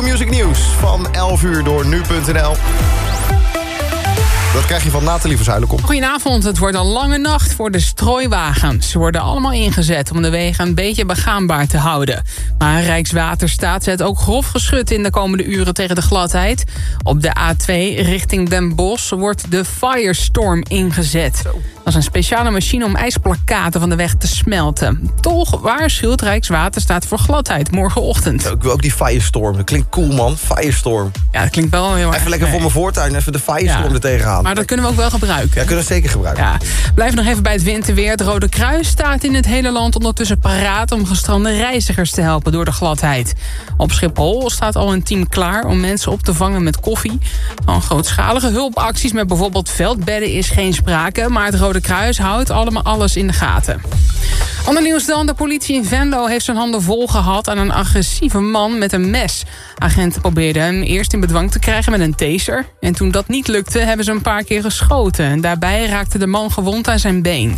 Q-Music Nieuws van 11 uur door nu.nl. Dat krijg je van Nathalie Verzuilenkom. Goedenavond, het wordt een lange nacht voor de strooiwagens. Ze worden allemaal ingezet om de wegen een beetje begaanbaar te houden. Maar Rijkswaterstaat zet ook grof geschut in de komende uren tegen de gladheid. Op de A2 richting Den Bosch wordt de Firestorm ingezet. Een speciale machine om ijsplakaten van de weg te smelten. Toch waarschuwt Rijkswaterstaat voor gladheid morgenochtend. Ik wil ook die Firestorm. Dat klinkt cool, man. Firestorm. Ja, dat klinkt wel heel erg... Even lekker voor mijn voortuin, even de Firestorm Ja. er tegenaan. Maar dat kunnen we ook wel gebruiken. Ja, kunnen we zeker gebruiken. Ja, blijf nog even bij het winterweer. Het Rode Kruis staat in het hele land ondertussen paraat... om gestrande reizigers te helpen door de gladheid. Op Schiphol staat al een team klaar om mensen op te vangen met koffie. Van grootschalige hulpacties met bijvoorbeeld veldbedden is geen sprake... maar het Rode Kruis houdt allemaal alles in de gaten. Ander nieuws dan. De politie in Venlo heeft zijn handen vol gehad... aan een agressieve man met een mes. Agenten probeerden hem eerst in bedwang te krijgen met een taser. En toen dat niet lukte, hebben ze een paar keer geschoten. En daarbij raakte de man gewond aan zijn been.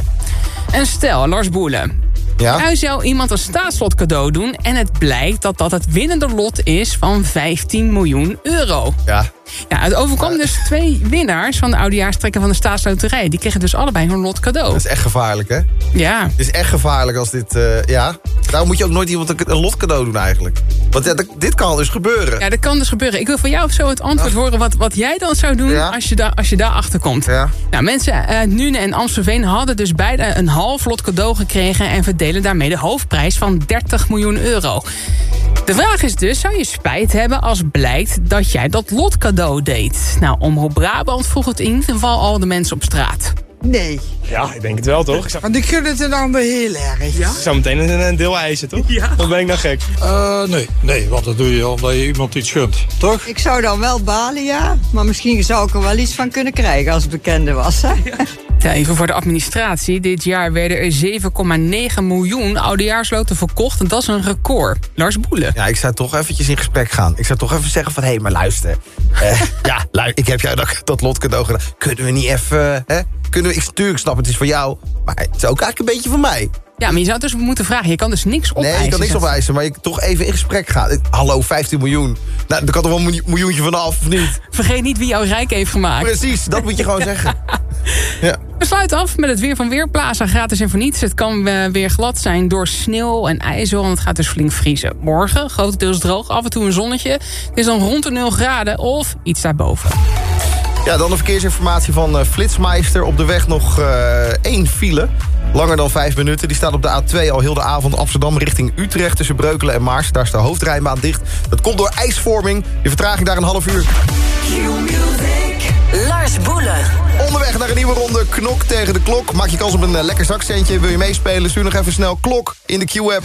En stel, Lars Boelen. Ja? Nu zou iemand een staatslot cadeau doen... en het blijkt dat dat het winnende lot is van 15 miljoen euro. Ja. Ja, het overkwam dus twee winnaars van de oudejaarstrekken van de staatsloterij. Die kregen dus allebei hun lot cadeau. Dat is echt gevaarlijk, hè? Ja, Het is echt gevaarlijk als dit... eh, ja? Daarom moet je ook nooit iemand een, lot cadeau doen eigenlijk. Want ja, dit kan dus gebeuren. Ja, dat kan dus gebeuren. Ik wil van jou zo het antwoord horen wat, wat jij dan zou doen Ja? als, je daar als je daar achter komt. Ja. Nou, mensen uit Nune en Amstelveen hadden dus beide een half lot cadeau gekregen... en verdelen daarmee de hoofdprijs van 30 miljoen euro. De vraag is dus, zou je spijt hebben als blijkt dat jij dat lot cadeau deed? Nou, Omroep Brabant vroeg het in ieder geval al de mensen op straat. Nee, Ja, ik denk het wel, toch? Ik zou, want ik gun het een ander heel erg. ik zou meteen een, een deel eisen, toch? Ja. Wat ben ik nou gek? Eh, nee, nee, want dat doe je omdat je iemand iets gunt, toch? Ik zou dan wel balen, ja. Maar misschien zou ik er wel iets van kunnen krijgen als het bekende was. Hè? Ja, even voor de administratie. Dit jaar werden er 7,9 miljoen oudejaarsloten verkocht. En dat is een record. Lars Boelen. Ja, ik zou toch eventjes in gesprek gaan. Ik zou toch even zeggen van, hé, maar luister. Eh, ja, ik heb jou dat, dat lot cadeau gedaan. Kunnen we niet even, hè? Kunnen we, ik, natuurlijk snap het is voor jou, maar het is ook eigenlijk een beetje voor mij. Ja, maar je zou dus moeten vragen. Je kan dus niks opeisen. Nee, ik kan niks opeisen, maar ik toch even in gesprek gaan. Ik- Hallo, 15 miljoen. Nou, daar kan toch wel een miljoen- miljoentje vanaf, of niet? Vergeet niet wie jou rijk heeft gemaakt. Precies, dat moet je gewoon zeggen. Ja. We sluiten af met het weer van Weerplaza. Gratis en voor niets. Het kan eh, weer glad zijn door sneeuw en ijzer. Want het gaat dus flink vriezen. Morgen grotendeels droog. Af en toe een zonnetje. Het is dan rond de 0 graden of iets daarboven. Ja, dan de verkeersinformatie van eh, Flitsmeister. Op de weg nog eh, één file. Langer dan vijf minuten. Die staat op de A2 al heel de avond Amsterdam richting Utrecht... tussen Breukelen en Maars. Daar is de hoofdrijnbaan dicht. Dat komt door ijsvorming. De vertraging daar een half uur. Lars Boelen. Onderweg naar een nieuwe ronde Knok tegen de klok. Maak je kans op een eh, lekker zakcentje. Wil je meespelen? Stuur nog even snel klok in de Q-app.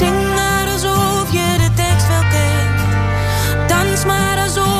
zing maar alsof je de tekst wel kent. Dans maar alsof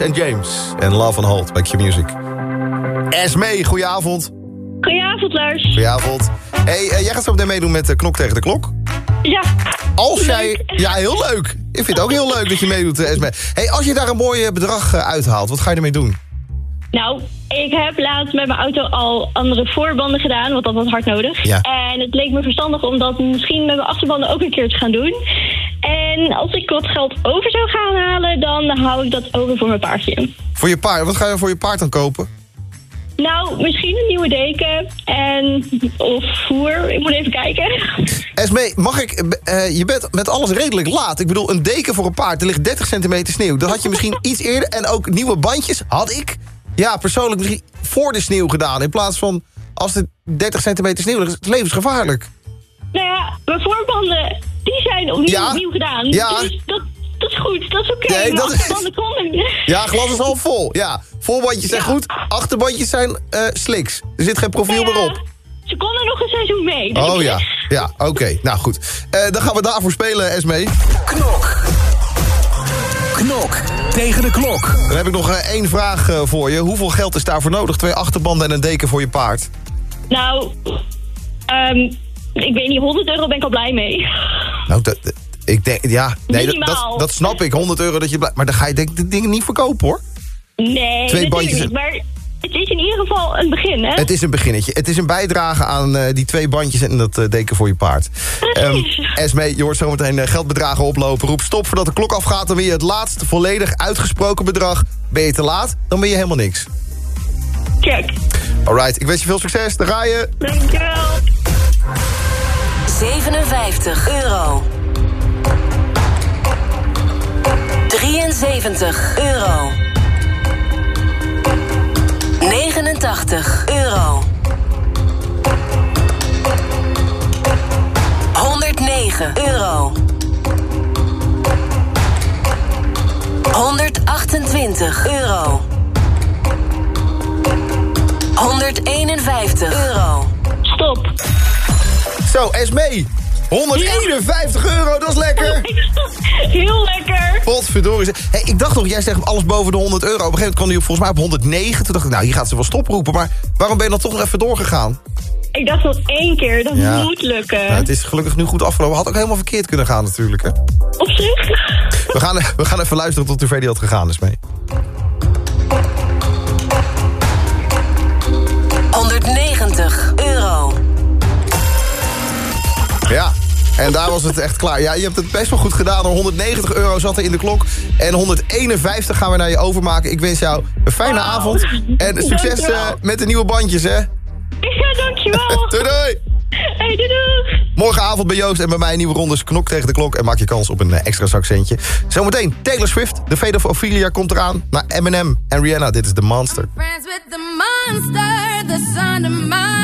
En James. En Love and Hold, Back Your Music. Esmee, goedenavond. Goedenavond, Lars. Goedenavond. Hey, eh, jij gaat zo meteen meedoen met de Knok tegen de Klok. Ja, Als jij... Ja, heel leuk. Ik vind het ook heel leuk dat je meedoet, eh, Esmee. Hey, als je daar een mooi eh, bedrag uithaalt, wat ga je ermee doen? nou, ik heb laatst met mijn auto al andere voorbanden gedaan, want dat was hard nodig. Ja. En het leek me verstandig om dat misschien met mijn achterbanden ook een keer te gaan doen. En als ik wat geld over zou gaan halen, dan hou ik dat over voor mijn paardje. Voor je paard, wat ga je voor je paard dan kopen? Nou, misschien een nieuwe deken en of voer. Ik moet even kijken. Esmee, mag ik... eh, je bent met alles redelijk laat. Ik bedoel, een deken voor een paard, er ligt 30 centimeter sneeuw. Dat had je misschien iets eerder. En ook nieuwe bandjes had ik, ja, persoonlijk misschien voor de sneeuw gedaan. In plaats van als er 30 centimeter sneeuw ligt. Het is levensgevaarlijk. Nou ja, mijn voorbanden, die zijn opnieuw Ja. opnieuw gedaan. Ja. Dus dat, dat is goed, dat is oké. Nee, Mijn dat is-. Ja, glas is al vol. Ja, voorbandjes zijn Ja. goed. Achterbandjes zijn eh, sliks. Er zit geen profiel Ja, meer op. Ze konden nog een seizoen mee. dus Oh ja, ja, oké. Nou goed. Eh, dan gaan we daarvoor spelen, Esmee. Knok. Knok tegen de klok. Dan heb ik nog eh, één vraag voor je. Hoeveel geld is daarvoor nodig? Twee achterbanden en een deken voor je paard. Nou, ehm, ik weet niet, 100 euro ben ik al blij mee. Nou, dat, ik denk, ja, nee, dat, dat, snap ik. 100 euro dat je blij- Maar dan ga je denk ik de dingen niet verkopen, hoor. Nee, Twee bandjes niet. Maar het is in ieder geval een begin, hè? Het is een beginnetje. Het is een bijdrage aan eh, die twee bandjes en dat eh, deken voor je paard. Ehm, Esmee, je hoort zometeen eh, geldbedragen oplopen. Roep stop voordat de klok afgaat. Dan ben je het laatste volledig uitgesproken bedrag. Ben je te laat, dan ben je helemaal niks. Check. Alright, ik wens je veel succes. Daar ga je. Dankjewel. 57 euro. 73 euro. 89 euro. 109 euro. 128 euro. 151 euro. Stop. Zo, Esmee. 151 euro, dat is lekker. Heel lekker. Potverdorie. Hey, ik dacht nog, jij zegt alles boven de 100 euro. Op een gegeven moment kwam hij volgens mij op 109. Toen dacht ik, nou, hier gaat ze wel stoproepen. Maar waarom ben je dan toch nog even doorgegaan? Ik dacht dat één keer, dat Ja. moet lukken. Nou, het is gelukkig nu goed afgelopen. Had ook helemaal verkeerd kunnen gaan natuurlijk. Hè? Op zich. We, gaan, we gaan even luisteren tot ver die had gegaan is mee. 190 euro. Ja, en daar was het echt klaar. Ja, je hebt het best wel goed gedaan. 190 euro zat er in de klok. En 151 gaan we naar je overmaken. Ik wens jou een fijne Wauw. avond. En succes eh, met de nieuwe bandjes, hè? Ja, dankjewel. doei, doei! Hey, doei, doei. Morgenavond bij Joost en bij mij een nieuwe rondes knok tegen de klok... en maak je kans op een eh, extra zakcentje. Zometeen Taylor Swift, de Fate of Ophelia komt eraan... naar Eminem en Rihanna, dit is The Monster. Friends with the monster under my bed.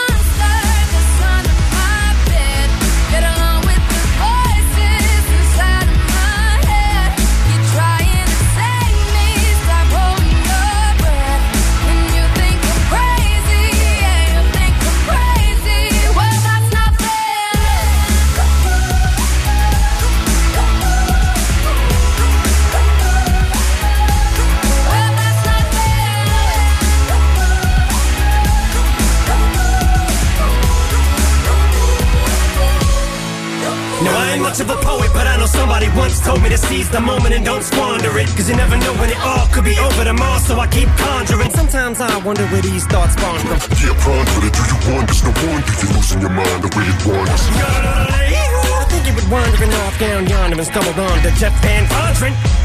somebody once told me to seize the moment and don't squander it. Cause you never know when it all could be over tomorrow, so I keep conjuring. Sometimes I wonder where these thoughts spawn from. Yeah, ponder it. Do you wonder? No wonder you're losing your mind the way it wanders. I think you were wandering off down yonder and stumbled on to Jeff Van Vondren.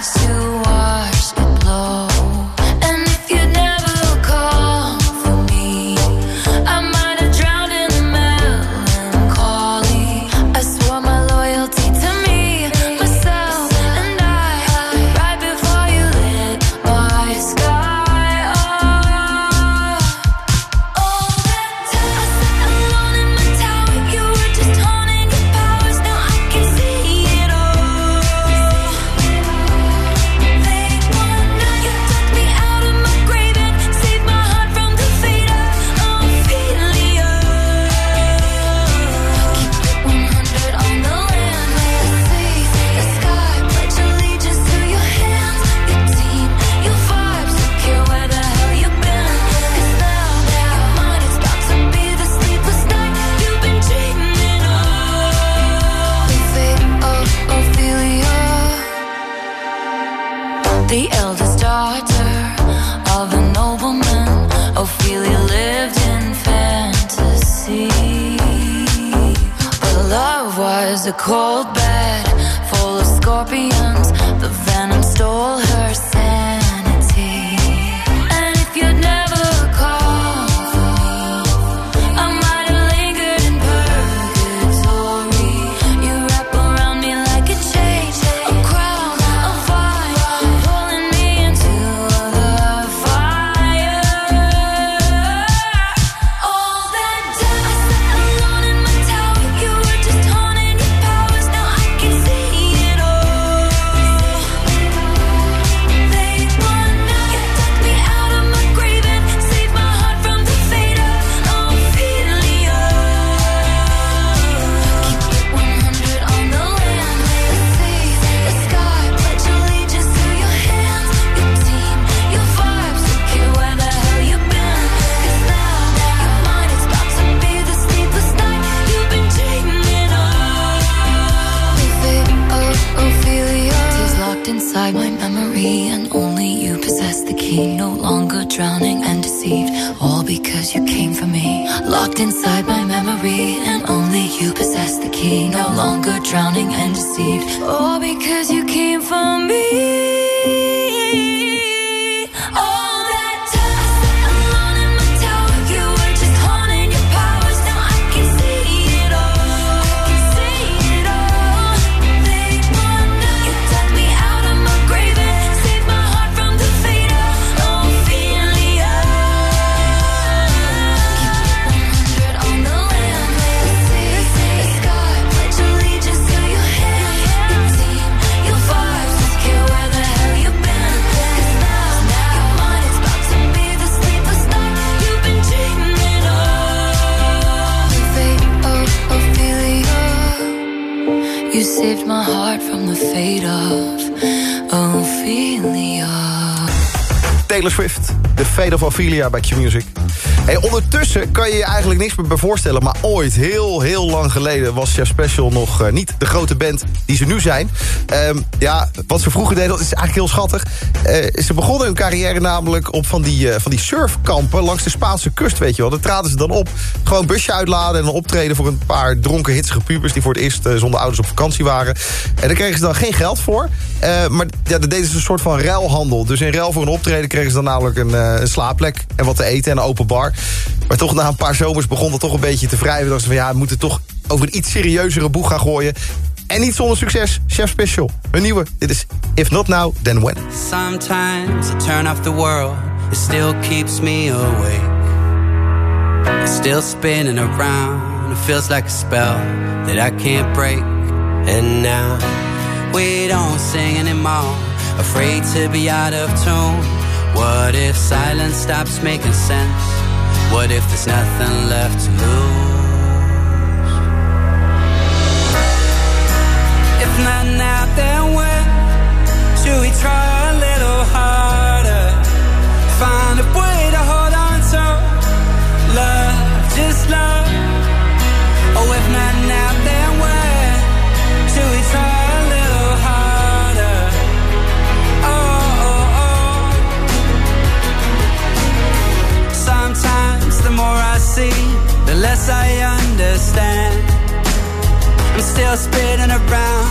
to wash it floor. Drowning and deceived, oh, all because The Fate of Ophelia bij Q-Music. Hey, ondertussen kan je je eigenlijk niks meer voorstellen... maar ooit, heel, heel lang geleden... was Chef Special nog eh, niet de grote band die ze nu zijn. Ehm, ja, wat ze vroeger deden, dat is eigenlijk heel schattig. Eh, ze begonnen hun carrière namelijk op van die, eh, van die surfkampen... langs de Spaanse kust, weet je wel. Daar traden ze dan op. Gewoon busje uitladen en dan optreden voor een paar dronken hitsige pubers... die voor het eerst eh, zonder ouders op vakantie waren. En daar kregen ze dan geen geld voor. Maar ja, daar deden ze een soort van ruilhandel. Dus in ruil voor een optreden kregen ze dan namelijk een, een slaapplek... en wat te eten en een open bar. Maar toch na een paar zomers begon het toch een beetje te wrijven. dachten ze van ja, we moeten toch over een iets serieuzere boeg gaan gooien. En niet zonder succes, Chef Special. Hun nieuwe, dit is If Not Now, Then When. Sometimes I turn off the world, it still keeps me awake. It's still spinning around, it feels like a spell that I can't break. And now we don't sing anymore, afraid to be out of tune. What if silence stops making sense? What if there's nothing left to lose? Not now, then when? Should we try a little harder? Find a way to hold on to love, just love. Oh, if not now, then when? Should we try a little harder? Oh, oh, oh. Sometimes the more I see, the less I understand. I'm still spinning around,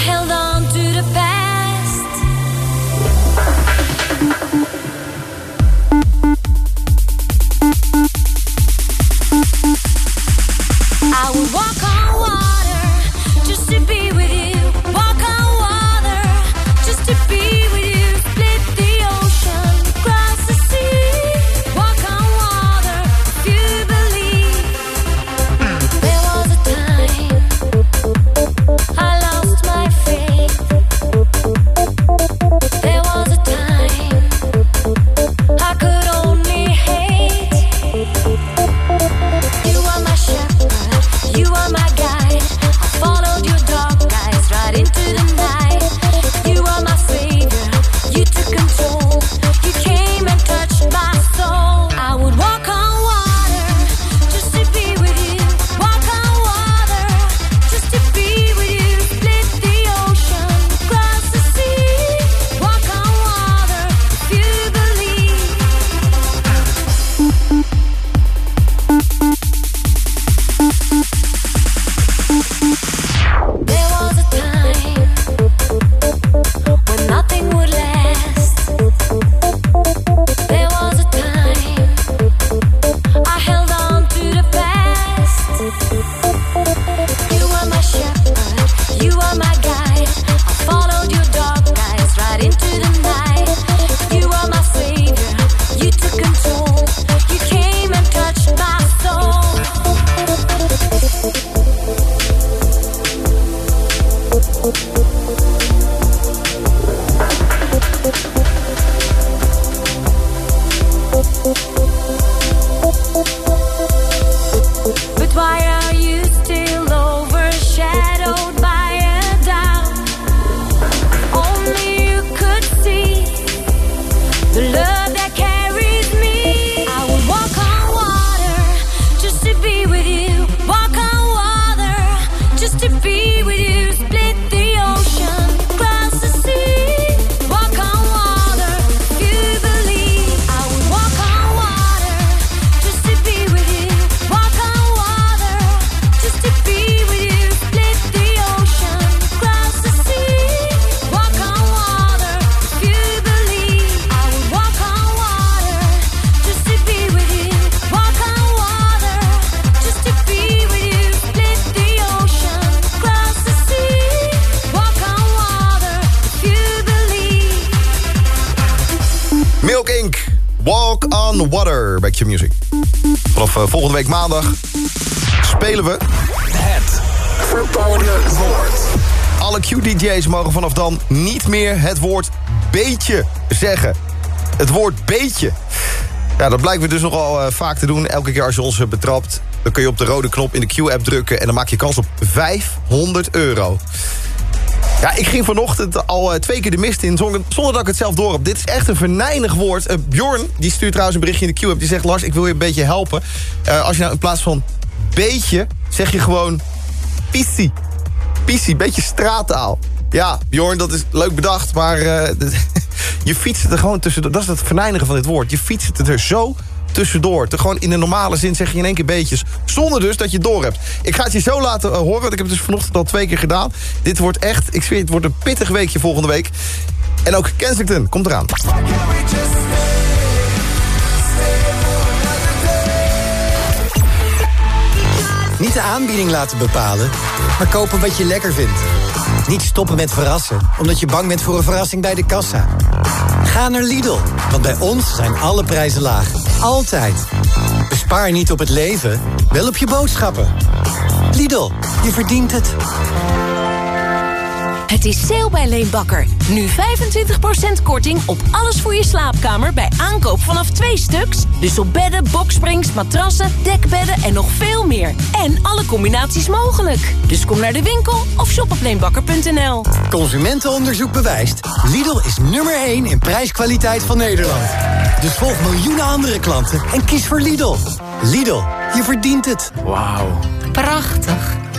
held on maandag spelen we... Het verboden woord. Alle Q-DJ's mogen vanaf dan niet meer het woord beetje zeggen. Het woord beetje. Ja, dat blijken we dus nogal eh, vaak te doen. Elke keer als je ons eh, betrapt, dan kun je op de rode knop in de Q-app drukken... en dan maak je kans op 500 euro. Ja, ik ging vanochtend al eh, twee keer de mist in zonder, dat ik het zelf door heb. Dit is echt een venijnig woord. Eh, Bjorn, die stuurt trouwens een berichtje in de Q-app. Die zegt, Lars, ik wil je een beetje helpen. Eh, als je nou in plaats van beetje, zeg je gewoon pissie. Pissie, beetje straattaal. Ja, Bjorn, dat is leuk bedacht, maar eh, je fietst er gewoon tussendoor. Dat is het venijnige van dit woord. Je fietst het er zo tussendoor. Te gewoon in de normale zin zeg je in één keer beetjes. Zonder dus dat je door hebt. Ik ga het je zo laten eh, horen, want ik heb het dus vanochtend al twee keer gedaan. Dit wordt echt, ik zweer, het wordt een pittig weekje volgende week. En ook Kensington komt eraan. Niet de aanbieding laten bepalen, maar kopen wat je lekker vindt. Niet stoppen met verrassen, omdat je bang bent voor een verrassing bij de kassa. Ga naar Lidl, want bij ons zijn alle prijzen laag. Altijd. Bespaar niet op het leven, wel op je boodschappen. Lidl, je verdient het. Het is sale bij Leenbakker. Nu 25% korting op alles voor je slaapkamer bij aankoop vanaf twee stuks. Dus op bedden, boksprings, matrassen, dekbedden en nog veel meer. En alle combinaties mogelijk. Dus kom naar de winkel of shop op leenbakker.nl. Consumentenonderzoek bewijst. Lidl is nummer 1 in prijskwaliteit van Nederland. Dus volg miljoenen andere klanten en kies voor Lidl. Lidl, je verdient het. Wauw. Prachtig.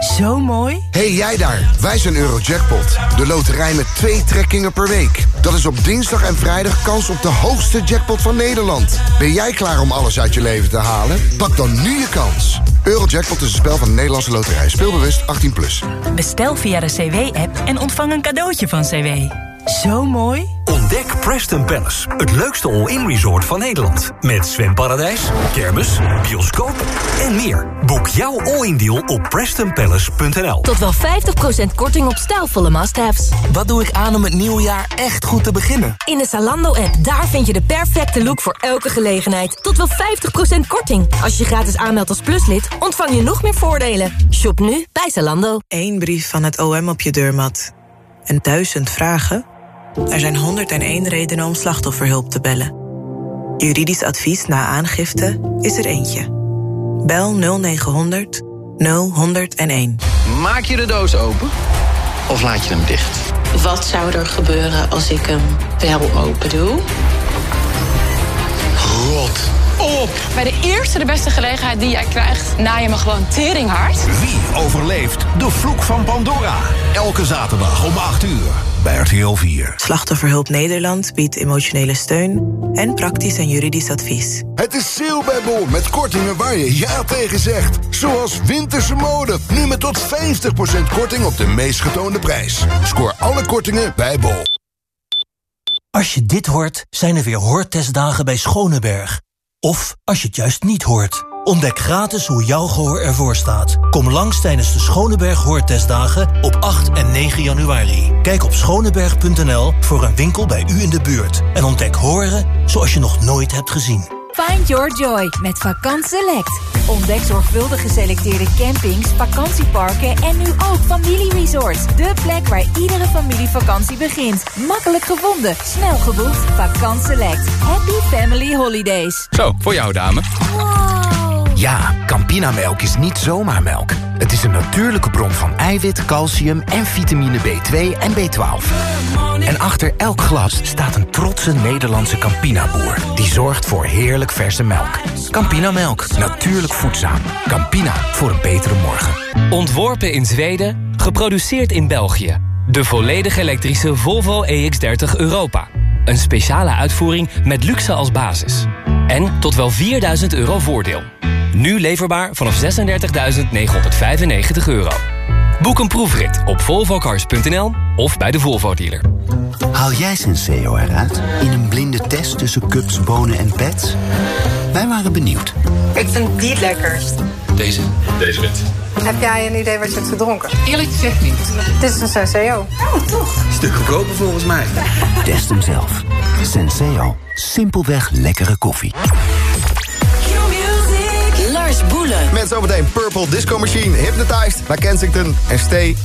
Zo mooi. Hey jij daar, wij zijn Eurojackpot. De loterij met twee trekkingen per week. Dat is op dinsdag en vrijdag kans op de hoogste jackpot van Nederland. Ben jij klaar om alles uit je leven te halen? Pak dan nu je kans. Eurojackpot is een spel van de Nederlandse loterij. Speelbewust 18+. Plus. Bestel via de CW-app en ontvang een cadeautje van CW. Zo mooi. Ontdek Preston Palace, het leukste all-in resort van Nederland. Met zwemparadijs, kermis, bioscoop en meer. Boek jouw all-in deal op prestonpalace.nl. Tot wel 50% korting op stijlvolle must-haves. Wat doe ik aan om het nieuwe jaar echt goed te beginnen? In de Zalando-app, daar vind je de perfecte look voor elke gelegenheid. Tot wel 50% korting. Als je gratis aanmeldt als pluslid, ontvang je nog meer voordelen. Shop nu bij Zalando. Eén brief van het OM op je deurmat. En duizend vragen? Er zijn 101 redenen om slachtofferhulp te bellen. Juridisch advies na aangifte is er eentje. Bel 0900 0101. Maak je de doos open of laat je hem dicht? Wat zou er gebeuren als ik hem wel open doe? Rot op! Bij de eerste de beste gelegenheid die jij krijgt, na je me gewoon teringhard. Wie overleeft de vloek van Pandora? Elke zaterdag om 8 uur bij RTL 4. Slachtofferhulp Nederland biedt emotionele steun en praktisch en juridisch advies. Het is sale bij Bol met kortingen waar je ja tegen zegt. Zoals winterse mode. Nu met tot 50% korting op de meest getoonde prijs. Scoor alle kortingen bij Bol. Als je dit hoort, zijn er weer hoortestdagen bij Schoneberg. Of als je het juist niet hoort. Ontdek gratis hoe jouw gehoor ervoor staat. Kom langs tijdens de Schoneberg Hoortestdagen op 8 en 9 januari. Kijk op schoneberg.nl voor een winkel bij u in de buurt. En ontdek horen zoals je nog nooit hebt gezien. Find your joy met Vakant Select. Ontdek zorgvuldig geselecteerde campings, vakantieparken en nu ook familieresorts. De plek waar iedere familievakantie begint. Makkelijk gevonden, snel geboekt. Vakant Select. Happy Family Holidays. Zo, voor jou dame. Ja, Campinamelk is niet zomaar melk. Het is een natuurlijke bron van eiwit, calcium en vitamine B2 en B12. En achter elk glas staat een trotse Nederlandse Campina-boer... die zorgt voor heerlijk verse melk. Campinamelk, natuurlijk voedzaam. Campina, voor een betere morgen. Ontworpen in Zweden, geproduceerd in België. De volledig elektrische Volvo EX30 Europa. Een speciale uitvoering met luxe als basis. En tot wel 4000 euro voordeel. Nu leverbaar vanaf 36.995 euro. Boek een proefrit op volvocars.nl of bij de Volvo dealer. Haal jij Senseo eruit in een blinde test tussen cups, bonen en pets? Wij waren benieuwd. Ik vind die het lekkerst. Deze? Deze wit. Heb jij een idee wat je hebt gedronken? Eerlijk gezegd niet. Dit is een Senseo. Oh, toch? Stuk goedkoper volgens mij. Test hem zelf. Senseo. Simpelweg lekkere koffie. Lars Boelen. Met zometeen Purple Disco Machine, Hypnotized naar Kensington en Stay.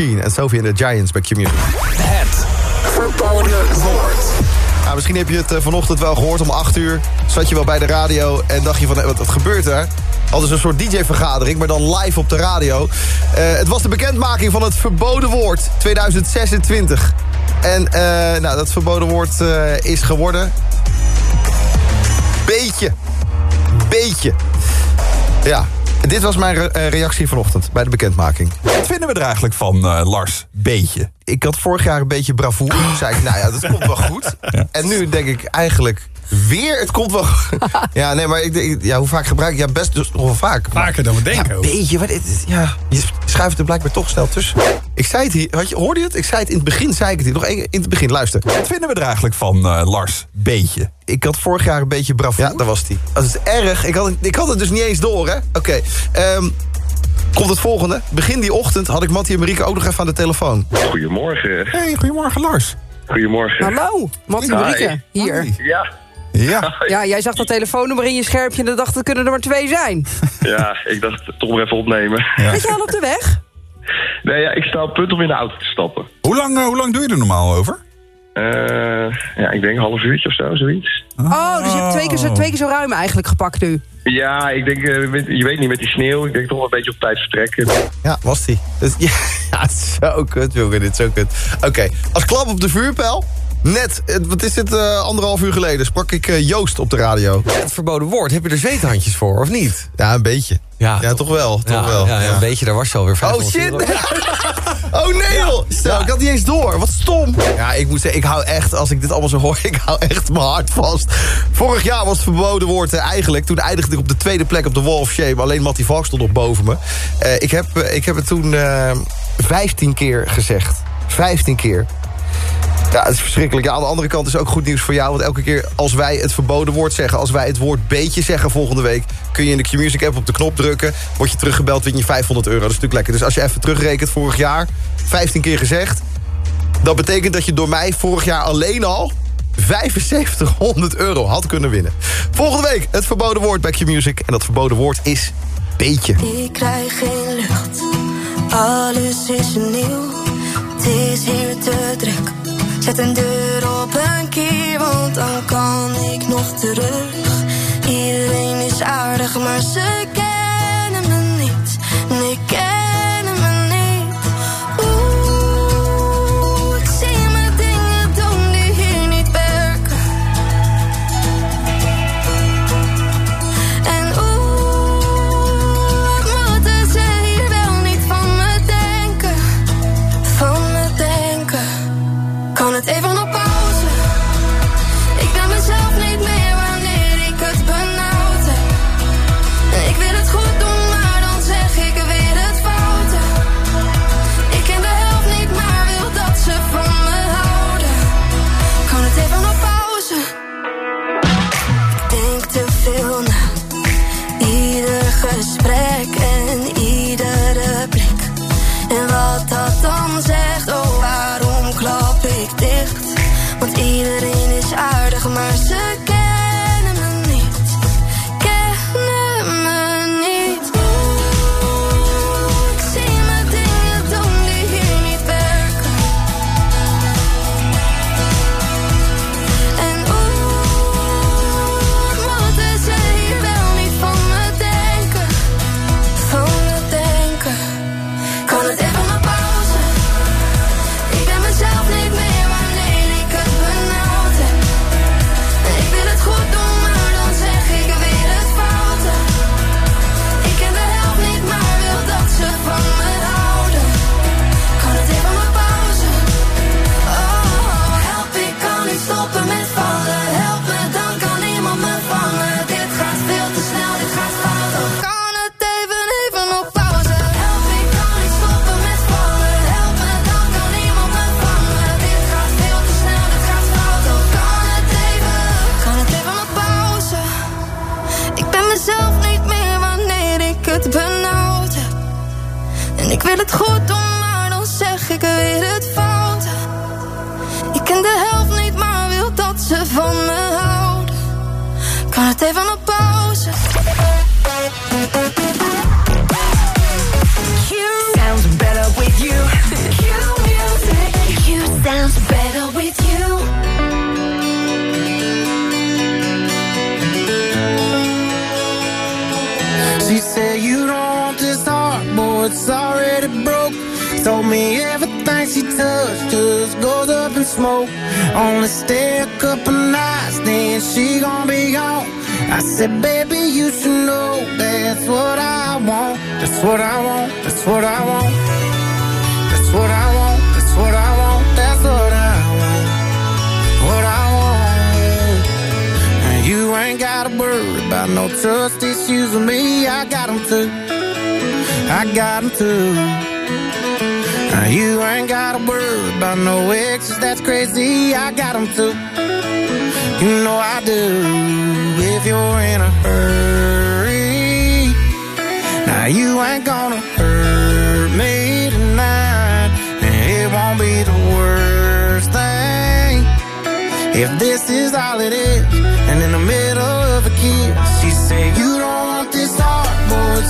Machine en Sophie and the Giants bij Q-Music. Het verboden woord. Nou, misschien heb je het eh, vanochtend wel gehoord om 8 uur. Zat je wel bij de radio en dacht je van, eh, wat, wat gebeurt er? Ze een soort DJ-vergadering, maar dan live op de radio. Eh, het was de bekendmaking van het verboden woord 2026. En nou, dat verboden woord is geworden... Beetje. Beetje. Ja, dit was mijn re- eh, reactie vanochtend bij de bekendmaking. Wat vinden we er eigenlijk van, eh, Lars? Beetje. Ik had vorig jaar een beetje bravoure. Toen zei ik, nou ja, dat komt wel goed. En nu denk ik eigenlijk weer, het komt wel. Ja, nee, maar ik, denk- ja, hoe vaak gebruik ik? Ja, best dus nog wel vaak. Vaker dan we denken Ja, ook. beetje. Wat, het is- ja, je schuift er blijkbaar toch snel tussen. Ik zei het hier, had je, hoorde je het? Ik zei het in het begin, zei ik het hier. Nog één in het begin, luister. Wat vinden we er eigenlijk van, eh, Lars? Beetje. Ik had vorig jaar een beetje bravoure. Ja, daar was die. Dat is erg. Ik had, het, ik had het dus niet eens door, hè? Oké. ehm, komt het volgende. Begin die ochtend had ik Mattie en Marieke ook nog even aan de telefoon. Goedemorgen. Hey, goedemorgen Lars. Goedemorgen. Hallo, Mattie Hi. Marieke, hier. Ja. Ja. Ja, jij zag dat telefoonnummer in je schermpje en dacht, er kunnen er maar twee zijn. Ja, ik dacht toch maar even opnemen. Weet je al op de weg? Nee, ja, ik sta op punt om in de auto te stappen. Hoe lang, eh, hoe lang doe je er normaal over? Eh, ja, ik denk een half uurtje of zo, zoiets. Oh, dus je hebt twee keer, zo, twee keer zo ruim eigenlijk gepakt nu. Ja, ik denk, eh, je weet niet, met die sneeuw, ik denk toch wel een beetje op tijd vertrekken. Ja, was die. Dus, ja, ja, het is zo kut, jongen. Dit is zo kut. Oké, als klap op de vuurpijl. Net, wat is dit, eh, anderhalf uur geleden... sprak ik eh, Joost op de radio. Het verboden woord, heb je er zweethandjes voor, of niet? Ja, een beetje. Ja, Ja, toch wel, toch ja, wel. Ja, ja, een beetje, daar was je alweer Oh 500 shit! oh nee joh! Stel, ik had niet eens door. Wat stom. Ja, ik moet zeggen, ik hou echt, als ik dit allemaal zo hoor... ik hou echt mijn hart vast. Vorig jaar was het verboden woord eh, eigenlijk... toen eindigde ik op de tweede plek op de Wall of Shame. Alleen Mattie Valk stond nog boven me. Ik, heb, ik heb het toen eh 15 keer gezegd. 15 keer. Ja, het is verschrikkelijk. Ja, aan de andere kant is ook goed nieuws voor jou. Want elke keer als wij het verboden woord zeggen... als wij het woord beetje zeggen volgende week... kun je in de Q-Music app op de knop drukken... word je teruggebeld, win je 500 euro. Dat is natuurlijk lekker. Dus als je even terugrekent vorig jaar... 15 keer gezegd... dat betekent dat je door mij vorig jaar alleen al... 7500 euro had kunnen winnen. Volgende week het verboden woord bij Q-Music. En dat verboden woord is beetje. Ik krijg geen lucht, alles is nieuw. Het is hier te druk. Zet een deur op een keer, want dan kan ik nog terug. Iedereen is aardig, maar ze kennen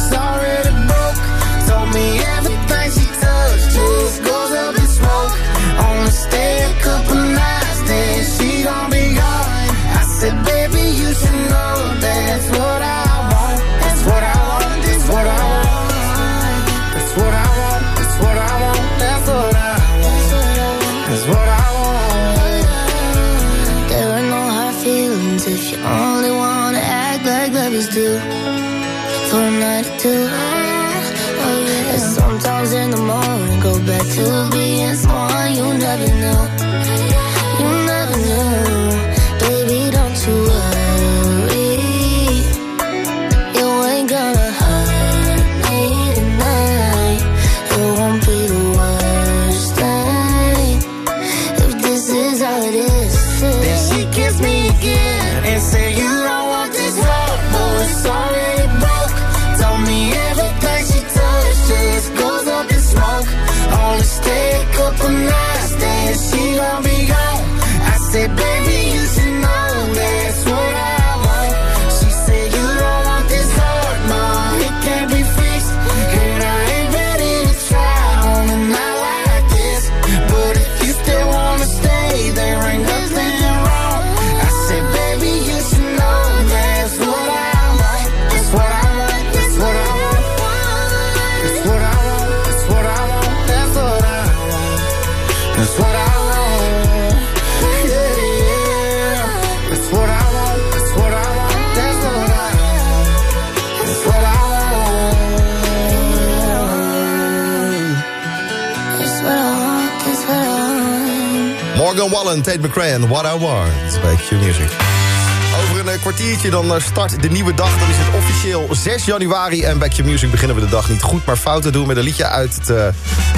sorry to broke. Told me everything. Morgan Wallen, Tate McRae en What I Want bij Q Music. Over een eh, kwartiertje dan eh, start de nieuwe dag. Dan is het officieel 6 januari. En bij Q Music beginnen we de dag niet goed, maar fouten doen met een liedje uit het eh,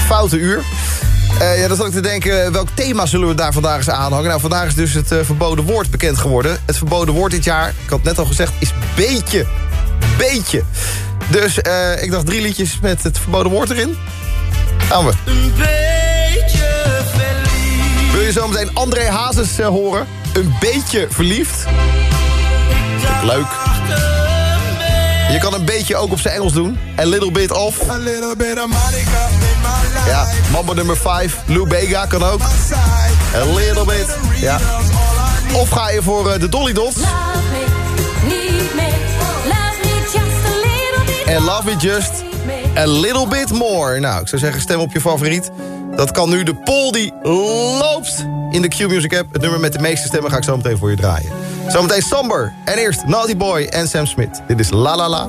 Foute Uur. Ja, dan zat ik te denken, welk thema zullen we daar vandaag eens aanhangen? Nou, vandaag is dus het verboden woord bekend geworden. Het verboden woord dit jaar, ik had net al gezegd, is beetje. Beetje. Dus ik dacht drie liedjes met het verboden woord erin. Gaan we. Je zo meteen André Hazes eh, horen? Een beetje verliefd. Leuk. Je kan een beetje ook op zijn Engels doen. A little bit of. A little bit of Monica in my life. Ja, Mambo nummer 5. Lou Bega kan ook. A little bit. Ja. Of ga je voor eh, de Dolly Dots. En Love Me Just A Little Bit More. Nou, ik zou zeggen, stem op je favoriet. Dat kan nu. De poll die loopt in de Q-Music app. Het nummer met de meeste stemmen ga ik zo meteen voor je draaien. Zometeen Samber. En eerst Naughty Boy en Sam Smith. Dit is La La La.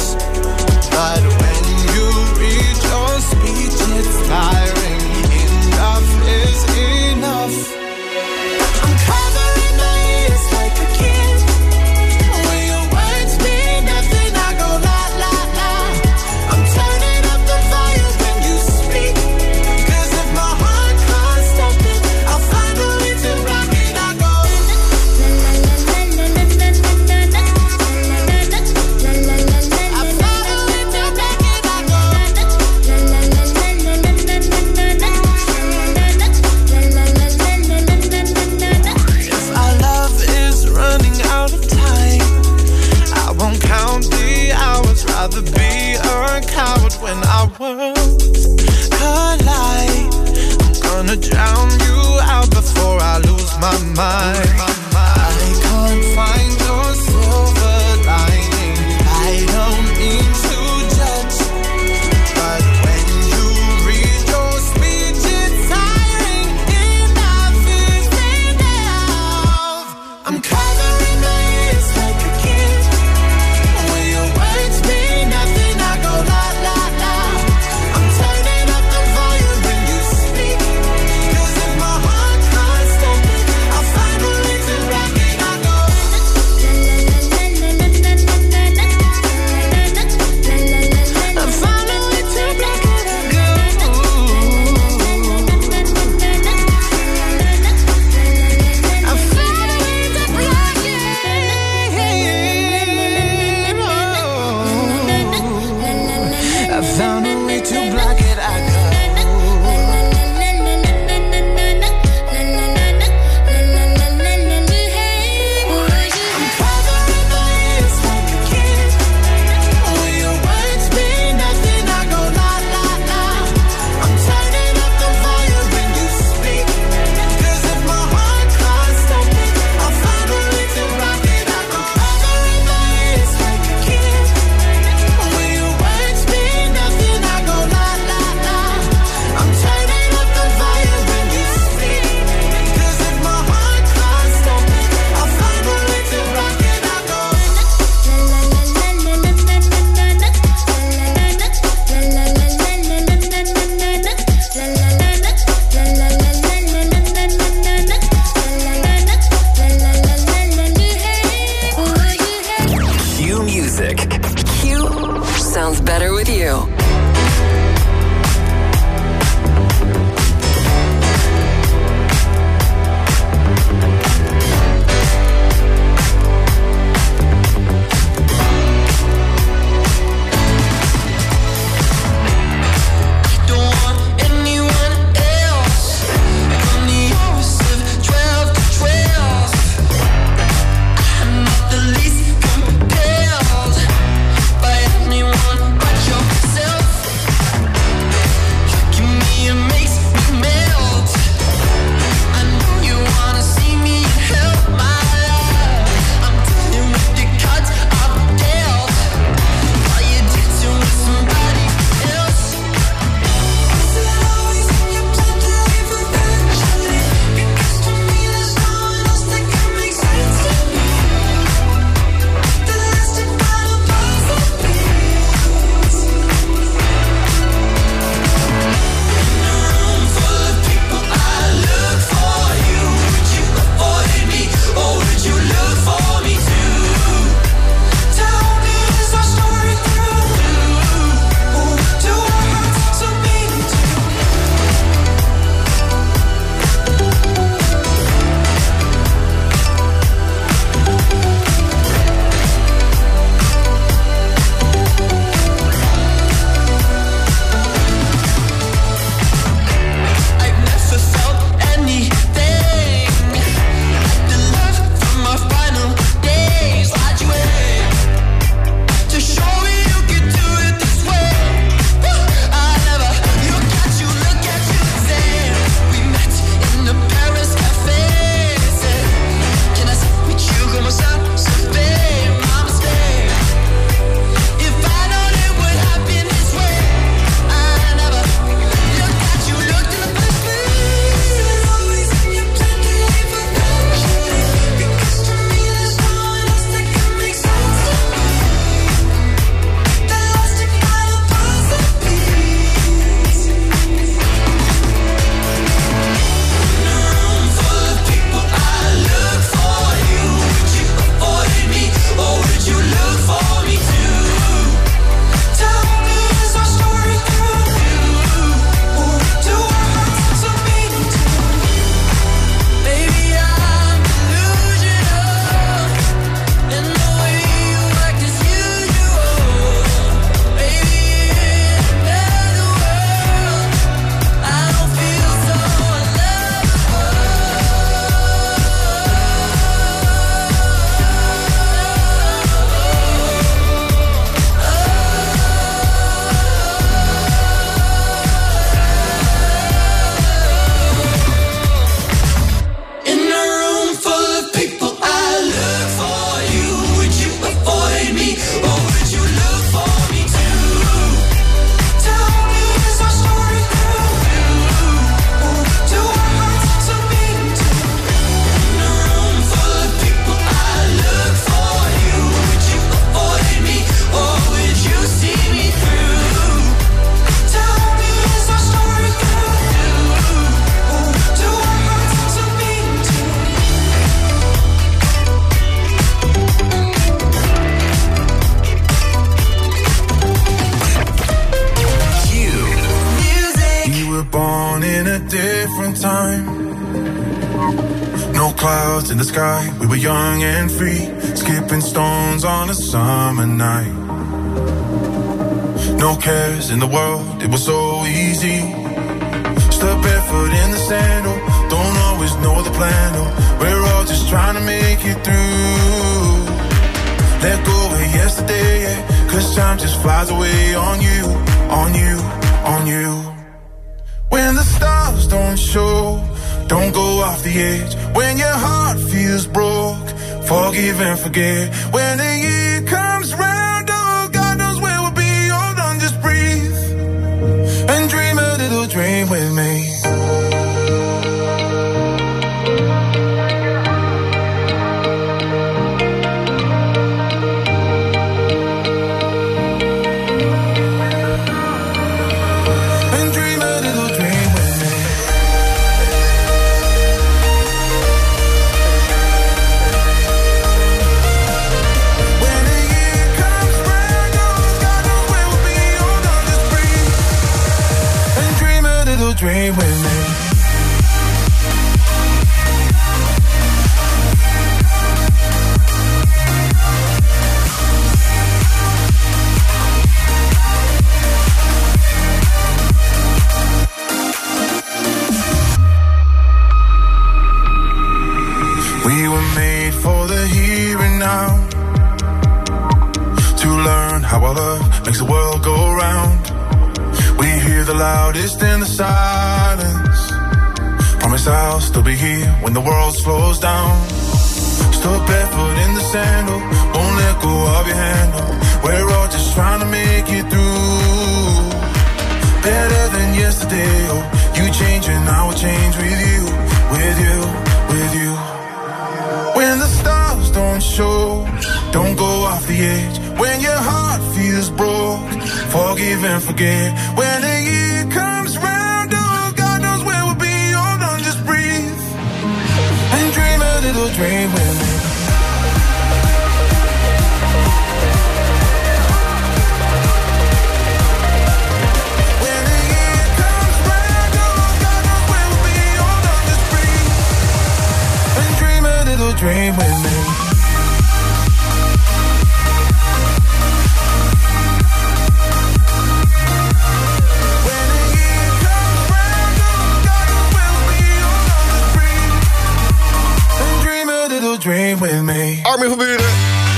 dream with me. Armin van Buren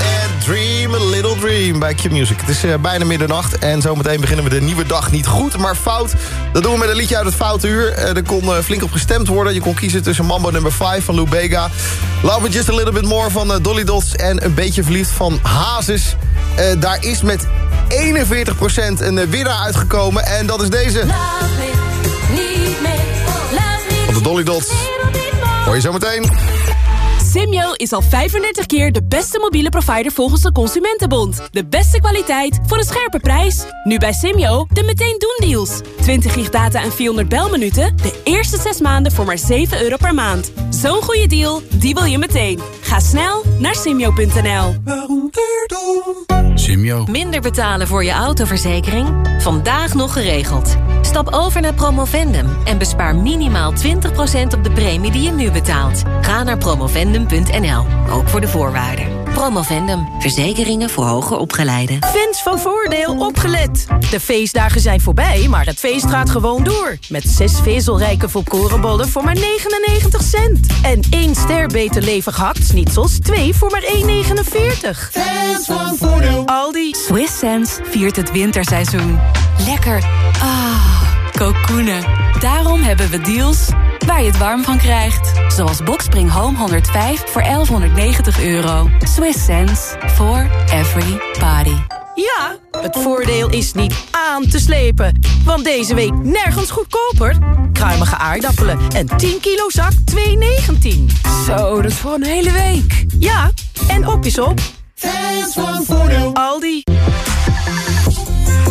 en Dream a Little Dream bij Q-Music. Het is eh, bijna middernacht en zometeen beginnen we de nieuwe dag niet goed, maar fout. Dat doen we met een liedje uit het Foute Uur. Eh, er kon eh, flink op gestemd worden. Je kon kiezen tussen Mambo nummer 5 van Lou Bega... Love It Just A Little Bit More van Dolly Dots... en Een Beetje Verliefd van Hazes. Eh, daar is met 41% een winnaar uitgekomen en dat is deze. Van de Dolly Dots. Hoor je zometeen. Simyo is al 35 keer de beste mobiele provider volgens de Consumentenbond. De beste kwaliteit voor een scherpe prijs. Nu bij Simyo de meteen doen deals. 20 gig data en 400 belminuten. De eerste 6 maanden voor maar 7 euro per maand. Zo'n goede deal, die wil je meteen. Ga snel naar simyo.nl. Simio. Minder betalen voor je autoverzekering? Vandaag nog geregeld. Stap over naar Promovendum en bespaar minimaal 20% op de premie die je nu betaalt. Ga naar promovendum.nl, ook voor de voorwaarden. Promovendum, verzekeringen voor hoger opgeleiden. Fans van Voordeel opgelet. De feestdagen zijn voorbij, maar het feest gaat gewoon door. Met zes vezelrijke volkorenbollen voor maar 99 cent. En één ster beter levig hakt-snitsels, twee voor maar 1,49. Fans van Voordeel. Aldi. Swiss Sense viert het winterseizoen. Lekker. Ah, kokoenen. Daarom hebben we deals waar je het warm van krijgt. Zoals Boxspring Home 105 voor 1190 euro. Swiss sense for every body. Ja, het voordeel is niet aan te slepen. Want deze week nergens goedkoper. Kruimige aardappelen en 10 kilo zak 2,19. Zo, dat is voor een hele week. Ja, en op is op. Fans van Voordeel. Aldi.